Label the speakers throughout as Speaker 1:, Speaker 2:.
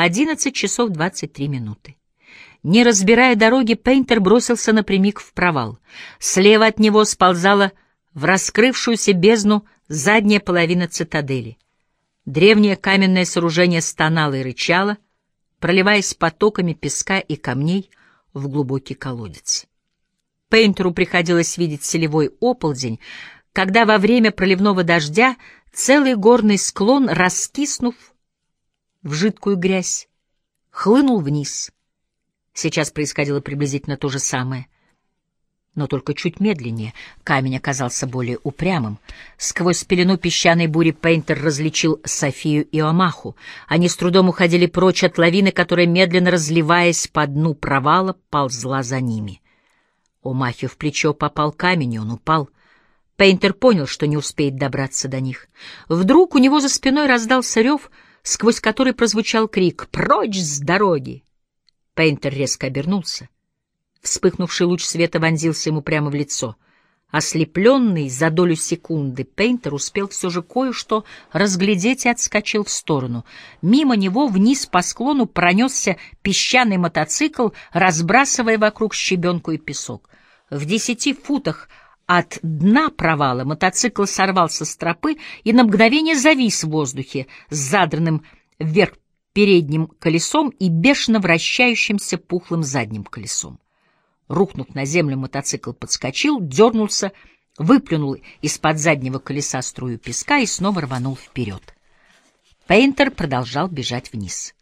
Speaker 1: 11 часов 23 минуты. Не разбирая дороги, Пейнтер бросился напрямик в провал. Слева от него сползала в раскрывшуюся бездну задняя половина цитадели. Древнее каменное сооружение стонало и рычало, проливаясь потоками песка и камней в глубокий колодец. Пейнтеру приходилось видеть селевой ополдень, когда во время проливного дождя целый горный склон, раскиснув в жидкую грязь, хлынул вниз. Сейчас происходило приблизительно то же самое — но только чуть медленнее. Камень оказался более упрямым. Сквозь пелену песчаной бури Пейнтер различил Софию и Омаху. Они с трудом уходили прочь от лавины, которая, медленно разливаясь по дну провала, ползла за ними. Омахе в плечо попал камень, и он упал. Пейнтер понял, что не успеет добраться до них. Вдруг у него за спиной раздался рев, сквозь который прозвучал крик «Прочь с дороги!». Пейнтер резко обернулся. Вспыхнувший луч света вонзился ему прямо в лицо. Ослепленный за долю секунды, Пейнтер успел все же кое-что разглядеть и отскочил в сторону. Мимо него вниз по склону пронесся песчаный мотоцикл, разбрасывая вокруг щебенку и песок. В десяти футах от дна провала мотоцикл сорвался с тропы и на мгновение завис в воздухе с задранным вверх передним колесом и бешено вращающимся пухлым задним колесом. Рухнув на землю, мотоцикл подскочил, дернулся, выплюнул из-под заднего колеса струю песка и снова рванул вперед. Пейнтер продолжал бежать вниз.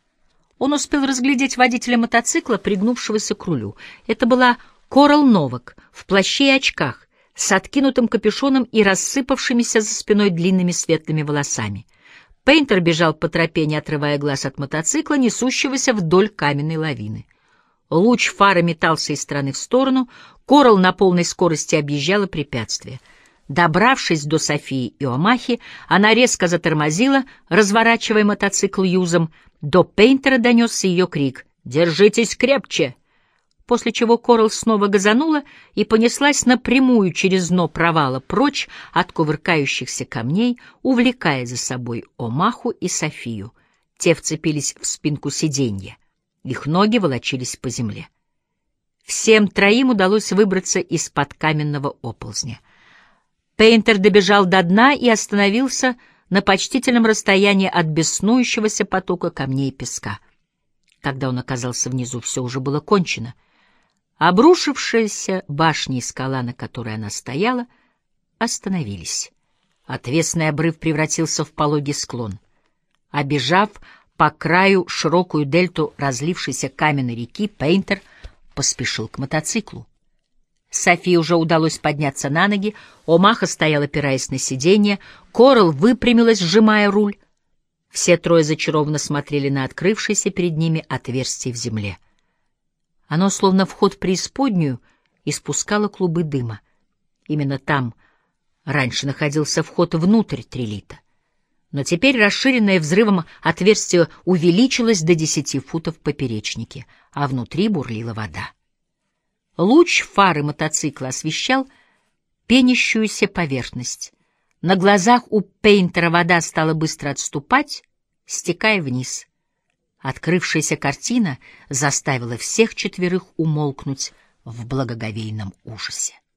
Speaker 1: Он успел разглядеть водителя мотоцикла, пригнувшегося к рулю. Это была Корал Новак в плаще и очках, с откинутым капюшоном и рассыпавшимися за спиной длинными светлыми волосами. Пейнтер бежал по тропе, не отрывая глаз от мотоцикла, несущегося вдоль каменной лавины. Луч фары метался из стороны в сторону, Корал на полной скорости объезжала препятствие. Добравшись до Софии и Омахи, она резко затормозила, разворачивая мотоцикл юзом. До Пейнтера донесся ее крик «Держитесь крепче!» После чего Корал снова газанула и понеслась напрямую через дно провала прочь от кувыркающихся камней, увлекая за собой Омаху и Софию. Те вцепились в спинку сиденья. Их ноги волочились по земле. Всем троим удалось выбраться из-под каменного оползня. Пейнтер добежал до дна и остановился на почтительном расстоянии от беснующегося потока камней и песка. Когда он оказался внизу, все уже было кончено. Обрушившаяся башня и скала, на которой она стояла, остановились. Отвесный обрыв превратился в пологий склон. Обежав по краю широкую дельту разлившейся каменной реки, Пейнтер поспешил к мотоциклу. Софии уже удалось подняться на ноги, Омаха стоял, опираясь на сиденье, Корал выпрямилась, сжимая руль. Все трое зачарованно смотрели на открывшееся перед ними отверстие в земле. Оно, словно вход в преисподнюю, испускало клубы дыма. Именно там раньше находился вход внутрь трилита но теперь расширенное взрывом отверстие увеличилось до десяти футов поперечнике, а внутри бурлила вода. Луч фары мотоцикла освещал пенящуюся поверхность. На глазах у Пейнтера вода стала быстро отступать, стекая вниз. Открывшаяся картина заставила всех четверых умолкнуть в благоговейном ужасе.